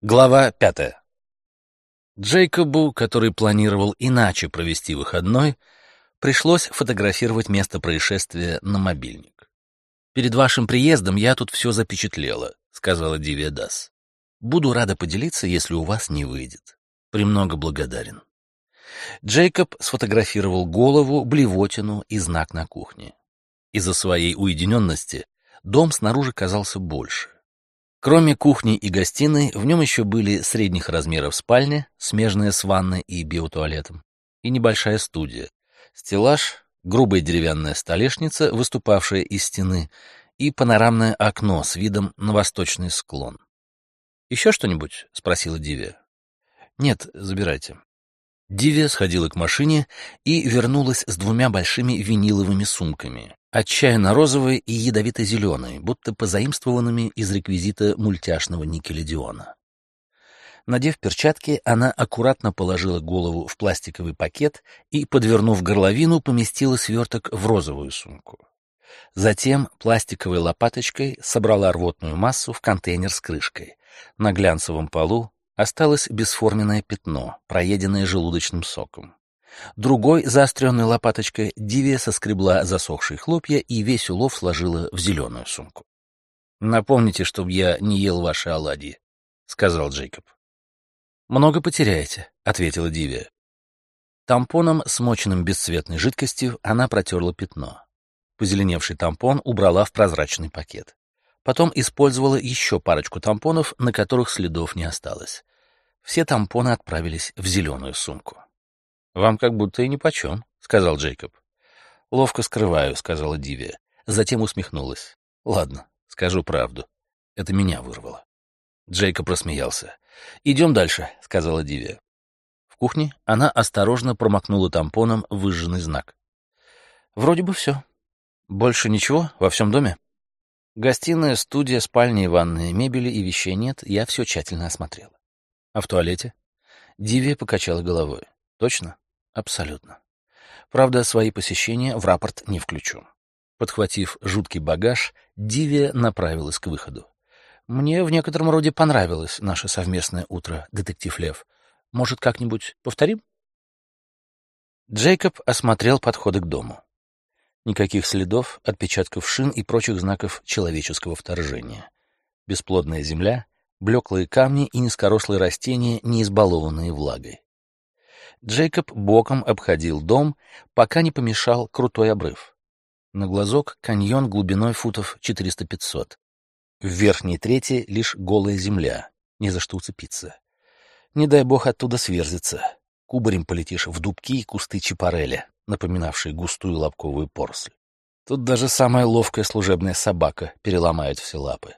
Глава пятая. Джейкобу, который планировал иначе провести выходной, пришлось фотографировать место происшествия на мобильник. «Перед вашим приездом я тут все запечатлела», — сказала Дивия Дас. «Буду рада поделиться, если у вас не выйдет. Премного благодарен». Джейкоб сфотографировал голову, блевотину и знак на кухне. Из-за своей уединенности дом снаружи казался больше. Кроме кухни и гостиной, в нем еще были средних размеров спальня, смежная с ванной и биотуалетом, и небольшая студия, стеллаж, грубая деревянная столешница, выступавшая из стены, и панорамное окно с видом на восточный склон. «Еще что-нибудь?» — спросила Дивия. «Нет, забирайте». Дивия сходила к машине и вернулась с двумя большими виниловыми сумками, отчаянно розовые и ядовито-зеленые, будто позаимствованными из реквизита мультяшного никеледиона. Надев перчатки, она аккуратно положила голову в пластиковый пакет и, подвернув горловину, поместила сверток в розовую сумку. Затем пластиковой лопаточкой собрала рвотную массу в контейнер с крышкой. На глянцевом полу осталось бесформенное пятно, проеденное желудочным соком. Другой, заостренной лопаточкой, Дивия соскребла засохшие хлопья и весь улов сложила в зеленую сумку. «Напомните, чтобы я не ел ваши оладьи», — сказал Джейкоб. «Много потеряете», — ответила Дивия. Тампоном, смоченным бесцветной жидкостью, она протерла пятно. Позеленевший тампон убрала в прозрачный пакет. Потом использовала еще парочку тампонов, на которых следов не осталось. Все тампоны отправились в зеленую сумку. «Вам как будто и нипочем», — сказал Джейкоб. «Ловко скрываю», — сказала Дивия. Затем усмехнулась. «Ладно, скажу правду. Это меня вырвало». Джейкоб рассмеялся. «Идем дальше», — сказала Дивия. В кухне она осторожно промокнула тампоном выжженный знак. «Вроде бы все. Больше ничего во всем доме?» Гостиная, студия, спальня и ванная, мебели и вещей нет, я все тщательно осмотрела. А в туалете? Дивия покачала головой. Точно? Абсолютно. Правда, свои посещения в рапорт не включу. Подхватив жуткий багаж, Дивия направилась к выходу. Мне в некотором роде понравилось наше совместное утро, детектив Лев. Может, как-нибудь повторим? Джейкоб осмотрел подходы к дому. Никаких следов, отпечатков шин и прочих знаков человеческого вторжения. Бесплодная земля, блеклые камни и низкорослые растения, не избалованные влагой. Джейкоб боком обходил дом, пока не помешал крутой обрыв. На глазок каньон глубиной футов 400-500. В верхней трети лишь голая земля, не за что уцепиться. Не дай бог оттуда сверзиться. Кубарем полетишь в дубки и кусты чапареля, напоминавшие густую лобковую поросль. Тут даже самая ловкая служебная собака переломает все лапы.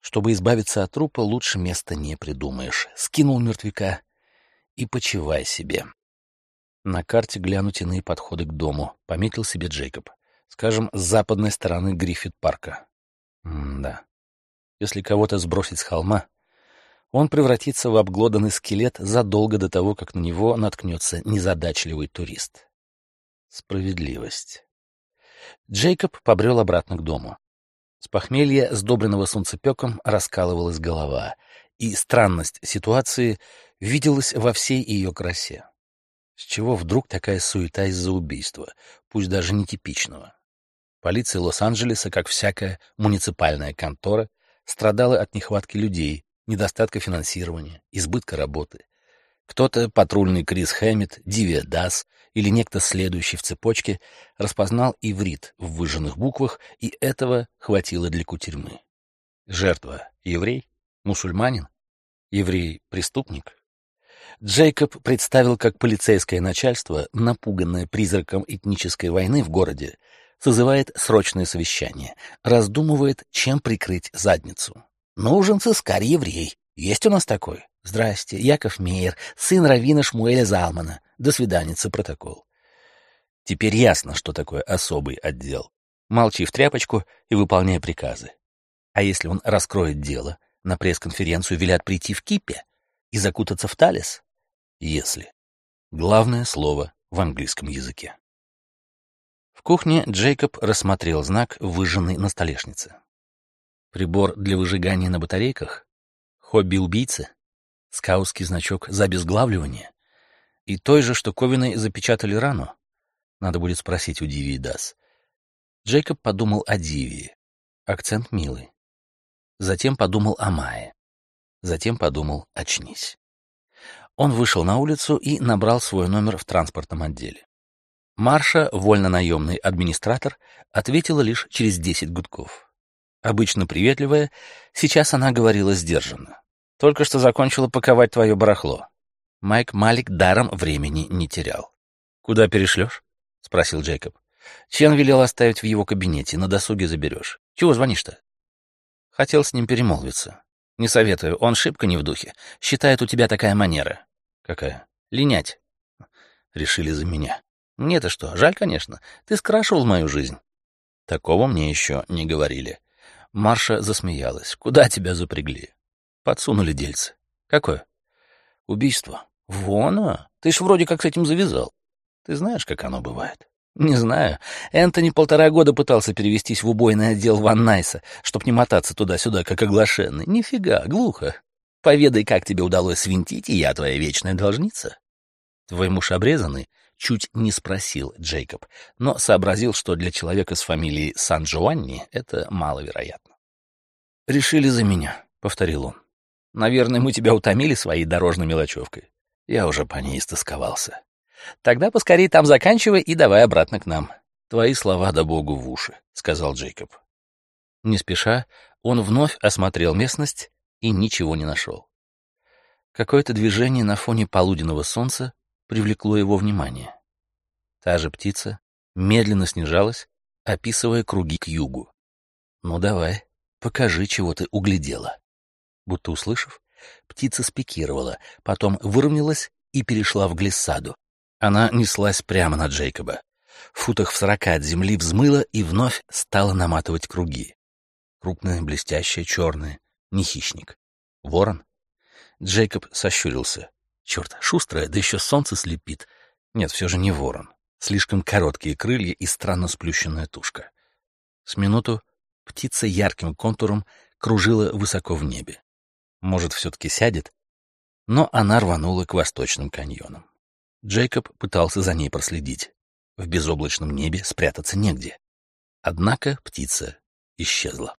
Чтобы избавиться от трупа, лучше места не придумаешь. Скинул мертвяка и почивай себе. На карте глянуть иные подходы к дому, пометил себе Джейкоб. Скажем, с западной стороны Гриффит-парка. да. Если кого-то сбросить с холма, он превратится в обглоданный скелет задолго до того, как на него наткнется незадачливый турист. Справедливость. Джейкоб побрел обратно к дому. С похмелья, сдобренного солнцепеком, раскалывалась голова, и странность ситуации виделась во всей ее красе. С чего вдруг такая суета из-за убийства, пусть даже нетипичного? Полиция Лос-Анджелеса, как всякая муниципальная контора, страдала от нехватки людей, недостатка финансирования, избытка работы. Кто-то, патрульный Крис Хэммит, Дивия Дас или некто следующий в цепочке, распознал иврит в выжженных буквах, и этого хватило для кутерьмы. Жертва — еврей? Мусульманин? Еврей — преступник? Джейкоб представил, как полицейское начальство, напуганное призраком этнической войны в городе, созывает срочное совещание, раздумывает, чем прикрыть задницу. «Нужен сыскарь-еврей. Есть у нас такой?» «Здрасте, Яков Мейер, сын Равина Шмуэля Залмана. До свиданицы, протокол». Теперь ясно, что такое особый отдел. Молчи в тряпочку и выполняй приказы. А если он раскроет дело, на пресс-конференцию велят прийти в кипе и закутаться в талис? Если. Главное слово в английском языке. В кухне Джейкоб рассмотрел знак, выжженный на столешнице. Прибор для выжигания на батарейках? Хобби убийцы? Скаутский значок за обезглавливание? И той же штуковиной запечатали рану? Надо будет спросить у Диви и Дас. Джейкоб подумал о Дивии. Акцент милый. Затем подумал о Мае. Затем подумал «очнись». Он вышел на улицу и набрал свой номер в транспортном отделе. Марша, вольно-наемный администратор, ответила лишь через десять гудков. Обычно приветливая, сейчас она говорила сдержанно. «Только что закончила паковать твое барахло». Майк Малик даром времени не терял. «Куда перешлешь?» — спросил Джейкоб. Чен велел оставить в его кабинете, на досуге заберешь. Чего звонишь-то? Хотел с ним перемолвиться. Не советую, он шибко не в духе. Считает, у тебя такая манера. Какая? Линять. Решили за меня. Мне-то что, жаль, конечно. Ты скрашивал мою жизнь. Такого мне еще не говорили. Марша засмеялась. Куда тебя запрягли? Подсунули дельцы. Какое? Убийство. Вон, а. Ты ж вроде как с этим завязал. Ты знаешь, как оно бывает. Не знаю. Энтони полтора года пытался перевестись в убойный отдел Ван Найса, чтоб не мотаться туда-сюда, как оглашенный. Нифига, глухо. Поведай, как тебе удалось свинтить, и я твоя вечная должница. Твой муж обрезанный? Чуть не спросил Джейкоб, но сообразил, что для человека с фамилией Сан-Джоанни это маловероятно. «Решили за меня», — повторил он. «Наверное, мы тебя утомили своей дорожной мелочевкой. Я уже по ней истосковался». Тогда поскорее там заканчивай и давай обратно к нам. Твои слова да богу в уши, сказал Джейкоб. Не спеша, он вновь осмотрел местность и ничего не нашел. Какое-то движение на фоне полуденного солнца привлекло его внимание. Та же птица медленно снижалась, описывая круги к югу. «Ну давай, покажи, чего ты углядела». Будто услышав, птица спикировала, потом выровнялась и перешла в глиссаду. Она неслась прямо на Джейкоба. В футах в сорока от земли взмыла и вновь стала наматывать круги. Крупная, блестящая, черная, не хищник. Ворон? Джейкоб сощурился. Черт, шустрая, да еще солнце слепит. Нет, все же не ворон. Слишком короткие крылья и странно сплющенная тушка. С минуту птица ярким контуром кружила высоко в небе. Может, все-таки сядет? Но она рванула к восточным каньонам. Джейкоб пытался за ней проследить. В безоблачном небе спрятаться негде. Однако птица исчезла.